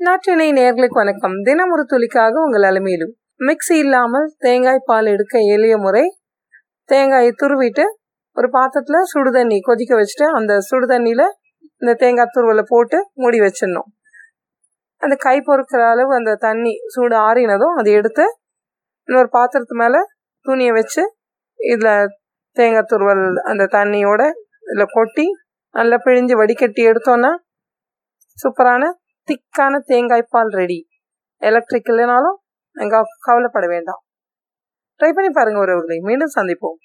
நாட்டினை நேர்களுக்கு வணக்கம். தினம் ஒரு துளிக்காக உங்கள் அலுமையிலும். மிக்சி இல்லாமல் தேங்காய் பால் எடுக்க எளிய முறை தேங்காயை துருவிட்டு ஒரு பாத்திரத்தில் சுடுதண்ணி கொதிக்க வச்சுட்டு அந்த சுடுதண்ணியில் இந்த தேங்காய் துருவலை போட்டு மூடி வச்சிடணும். அந்த கை பொறுக்கிற அளவு அந்த தண்ணி சூடு ஆறினதும் அதை எடுத்து இன்னொரு பாத்திரத்து மேலே துணியை வச்சு இதில் தேங்காய் துருவல் அந்த தண்ணியோட இதில் கொட்டி நல்லா பிழிஞ்சு வடிகட்டி எடுத்தோன்னா சூப்பரான திக்கான தேங்காய் பால் ரெடி எலக்ட்ரிக் இல்லைனாலும் எங்கள் கவலைப்பட வேண்டாம். ட்ரை பண்ணி பாருங்கள் ஒருவர்களை மீண்டும் சந்திப்போம்.